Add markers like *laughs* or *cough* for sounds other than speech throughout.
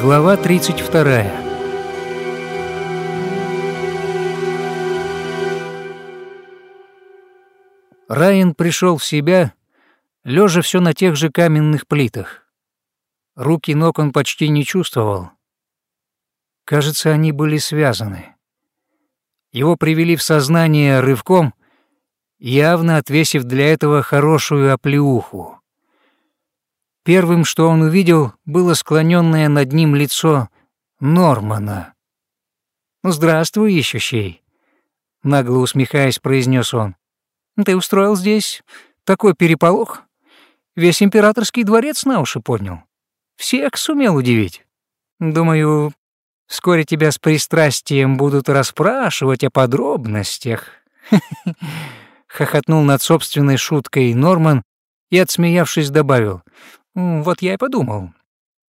Глава 32. Райан пришел в себя, лежа все на тех же каменных плитах. Руки ног он почти не чувствовал. Кажется, они были связаны. Его привели в сознание рывком, явно отвесив для этого хорошую оплеуху. Первым, что он увидел, было склоненное над ним лицо Нормана. «Ну, «Здравствуй, ищущий», — нагло усмехаясь, произнес он. «Ты устроил здесь такой переполох? Весь императорский дворец на уши поднял. Всех сумел удивить. Думаю, вскоре тебя с пристрастием будут расспрашивать о подробностях». *laughs* Хохотнул над собственной шуткой Норман и, отсмеявшись, добавил. Вот я и подумал,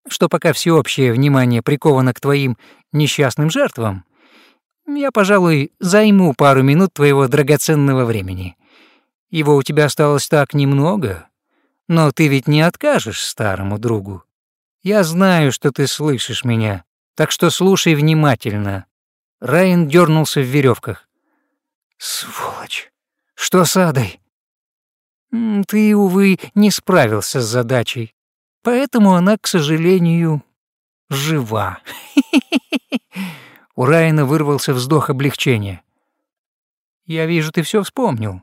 что пока всеобщее внимание приковано к твоим несчастным жертвам, я, пожалуй, займу пару минут твоего драгоценного времени. Его у тебя осталось так немного, но ты ведь не откажешь старому другу. Я знаю, что ты слышишь меня, так что слушай внимательно. Райан дернулся в веревках. Сволочь! Что с Адой? Ты, увы, не справился с задачей, поэтому она, к сожалению, жива. *laughs* У Райана вырвался вздох облегчения. Я вижу, ты все вспомнил.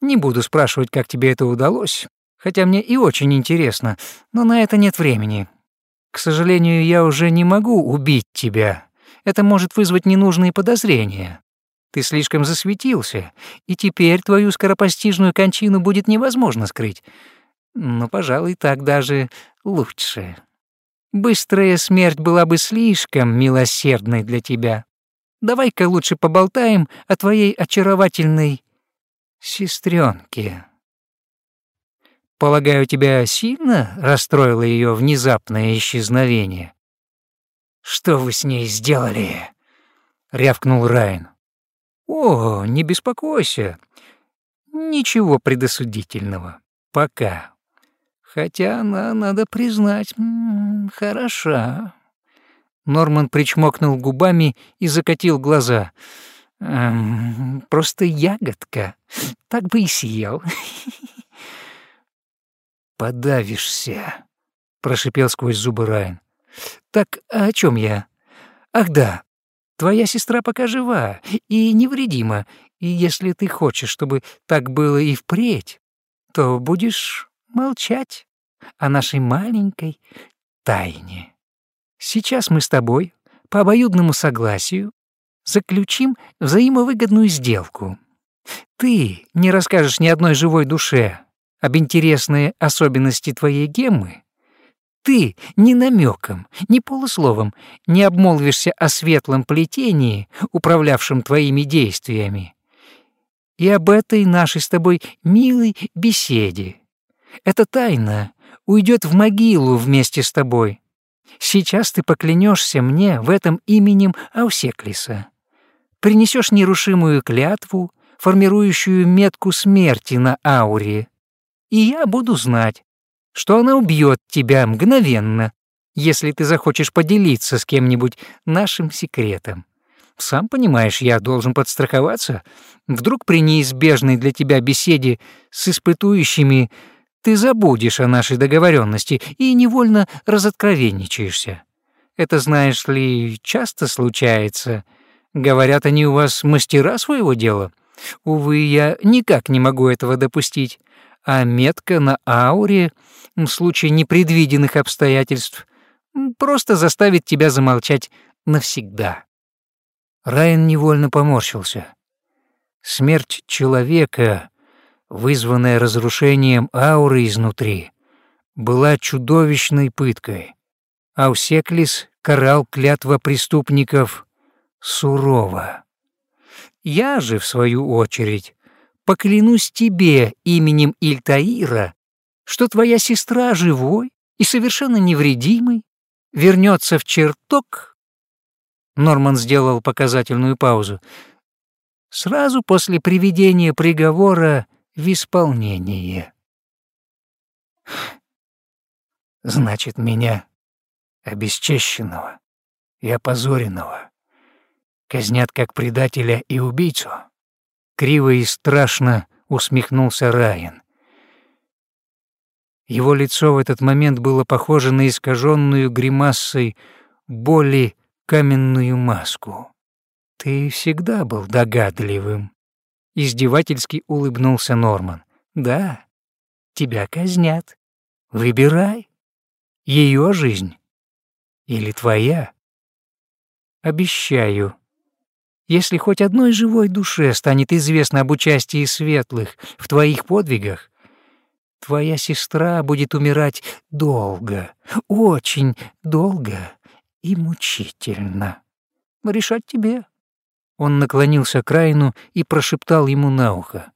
Не буду спрашивать, как тебе это удалось, хотя мне и очень интересно, но на это нет времени. К сожалению, я уже не могу убить тебя. Это может вызвать ненужные подозрения. Ты слишком засветился, и теперь твою скоропостижную кончину будет невозможно скрыть. Но, пожалуй, так даже лучше. Быстрая смерть была бы слишком милосердной для тебя. Давай-ка лучше поболтаем о твоей очаровательной сестренке. Полагаю, тебя сильно расстроило ее внезапное исчезновение? Что вы с ней сделали? рявкнул Райан. «О, не беспокойся. Ничего предосудительного. Пока. Хотя она, надо признать, хороша». Норман причмокнул губами и закатил глаза. «Эм, «Просто ягодка. Так бы и съел». *laughs* «Подавишься», — прошипел сквозь зубы Райан. «Так о чем я? Ах да, Твоя сестра пока жива и невредима, и если ты хочешь, чтобы так было и впредь, то будешь молчать о нашей маленькой тайне. Сейчас мы с тобой по обоюдному согласию заключим взаимовыгодную сделку. Ты не расскажешь ни одной живой душе об интересной особенности твоей геммы, ты ни намеком, ни полусловом не обмолвишься о светлом плетении, управлявшем твоими действиями, и об этой нашей с тобой милой беседе. Эта тайна уйдет в могилу вместе с тобой. Сейчас ты поклянешься мне в этом именем Аусеклиса. Принесешь нерушимую клятву, формирующую метку смерти на ауре, и я буду знать, что она убьет тебя мгновенно, если ты захочешь поделиться с кем-нибудь нашим секретом. Сам понимаешь, я должен подстраховаться. Вдруг при неизбежной для тебя беседе с испытующими ты забудешь о нашей договоренности и невольно разоткровенничаешься. Это, знаешь ли, часто случается. Говорят, они у вас мастера своего дела. Увы, я никак не могу этого допустить а метка на ауре в случае непредвиденных обстоятельств просто заставит тебя замолчать навсегда. Райан невольно поморщился. Смерть человека, вызванная разрушением ауры изнутри, была чудовищной пыткой. Аусеклис карал клятва преступников сурово. Я же, в свою очередь, поклянусь тебе именем Ильтаира, что твоя сестра живой и совершенно невредимый вернется в чертог. Норман сделал показательную паузу. Сразу после приведения приговора в исполнение. Значит, меня обесчещенного и опозоренного, казнят как предателя и убийцу. Криво и страшно усмехнулся Райан. Его лицо в этот момент было похоже на искаженную гримасой боли каменную маску. «Ты всегда был догадливым», — издевательски улыбнулся Норман. «Да, тебя казнят. Выбирай. Ее жизнь или твоя. Обещаю, если хоть одной живой душе станет известно об участии светлых в твоих подвигах, Твоя сестра будет умирать долго, очень долго и мучительно. Решать тебе». Он наклонился к Райну и прошептал ему на ухо.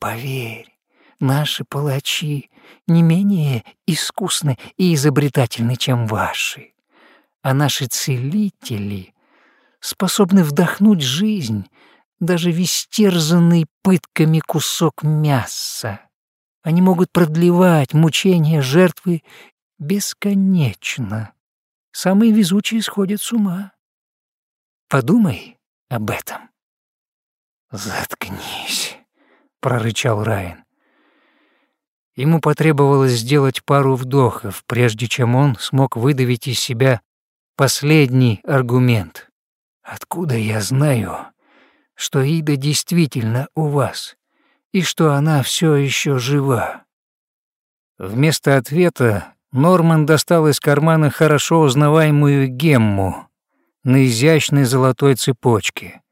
«Поверь, наши палачи не менее искусны и изобретательны, чем ваши, а наши целители способны вдохнуть жизнь даже в истерзанный пытками кусок мяса. Они могут продлевать мучения жертвы бесконечно. Самые везучие сходят с ума. Подумай об этом. «Заткнись», — прорычал Райан. Ему потребовалось сделать пару вдохов, прежде чем он смог выдавить из себя последний аргумент. «Откуда я знаю, что Ида действительно у вас?» и что она все еще жива. Вместо ответа Норман достал из кармана хорошо узнаваемую гемму на изящной золотой цепочке.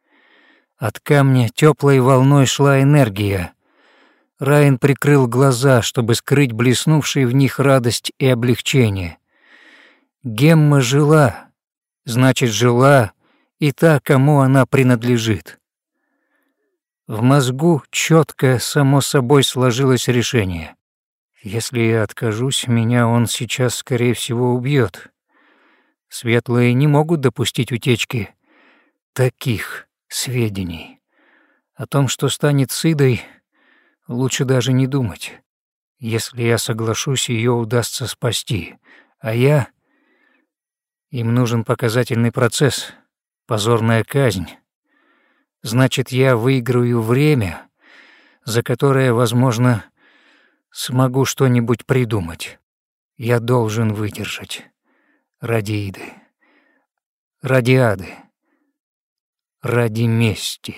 От камня теплой волной шла энергия. Райан прикрыл глаза, чтобы скрыть блеснувшие в них радость и облегчение. Гемма жила, значит, жила и та, кому она принадлежит. В мозгу четко, само собой, сложилось решение. Если я откажусь, меня он сейчас, скорее всего, убьет. Светлые не могут допустить утечки таких сведений. О том, что станет с Идой, лучше даже не думать. Если я соглашусь, ее удастся спасти. А я... Им нужен показательный процесс, позорная казнь. Значит, я выиграю время, за которое, возможно, смогу что-нибудь придумать. Я должен выдержать. Ради Иды. Ради Ады. Ради мести.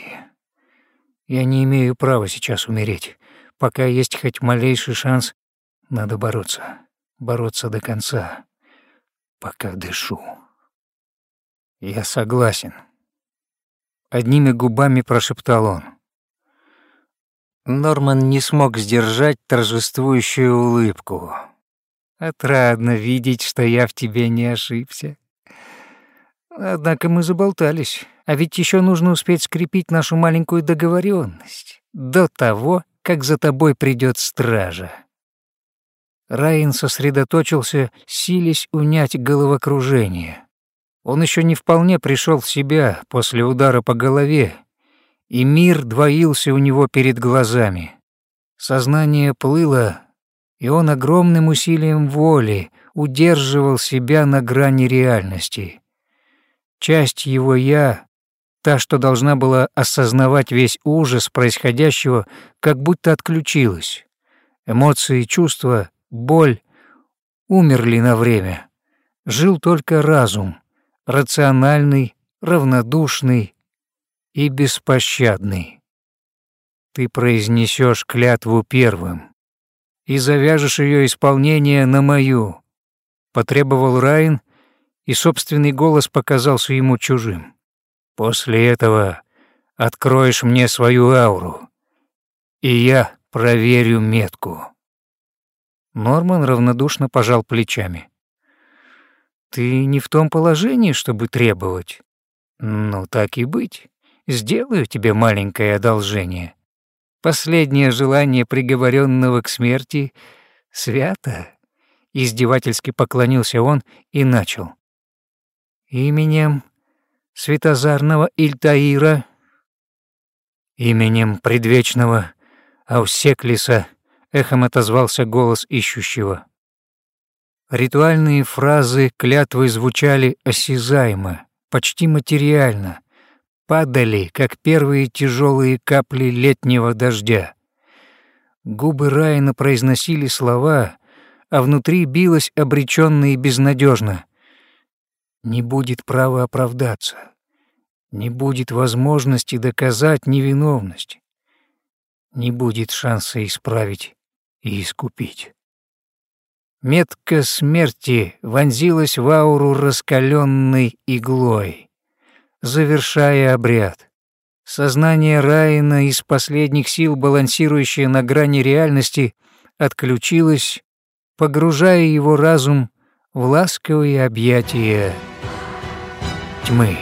Я не имею права сейчас умереть. Пока есть хоть малейший шанс, надо бороться. Бороться до конца. Пока дышу. Я согласен. Одними губами прошептал он. Норман не смог сдержать торжествующую улыбку. «Отрадно видеть, что я в тебе не ошибся. Однако мы заболтались, а ведь еще нужно успеть скрепить нашу маленькую договоренность до того, как за тобой придет стража». Райан сосредоточился, силясь унять головокружение. Он еще не вполне пришел в себя после удара по голове, и мир двоился у него перед глазами. Сознание плыло, и он огромным усилием воли удерживал себя на грани реальности. Часть его «я», та, что должна была осознавать весь ужас происходящего, как будто отключилась. Эмоции, чувства, боль умерли на время. Жил только разум — рациональный, равнодушный и беспощадный. Ты произнесешь клятву первым и завяжешь ее исполнение на мою, потребовал Райн, и собственный голос показался ему чужим. После этого откроешь мне свою ауру, и я проверю метку. Норман равнодушно пожал плечами. Ты не в том положении, чтобы требовать. Ну, так и быть. Сделаю тебе маленькое одолжение. Последнее желание приговоренного к смерти свято. Издевательски поклонился он и начал. Именем Светозарного Ильтаира, именем предвечного Аусеклиса, эхом отозвался голос ищущего. Ритуальные фразы клятвы звучали осязаемо, почти материально, падали, как первые тяжелые капли летнего дождя. Губы Райана произносили слова, а внутри билось обреченно и безнадежно. Не будет права оправдаться, не будет возможности доказать невиновность, не будет шанса исправить и искупить. Метка смерти вонзилась в ауру раскаленной иглой, завершая обряд. Сознание Райана из последних сил, балансирующее на грани реальности, отключилось, погружая его разум в ласковые объятия тьмы.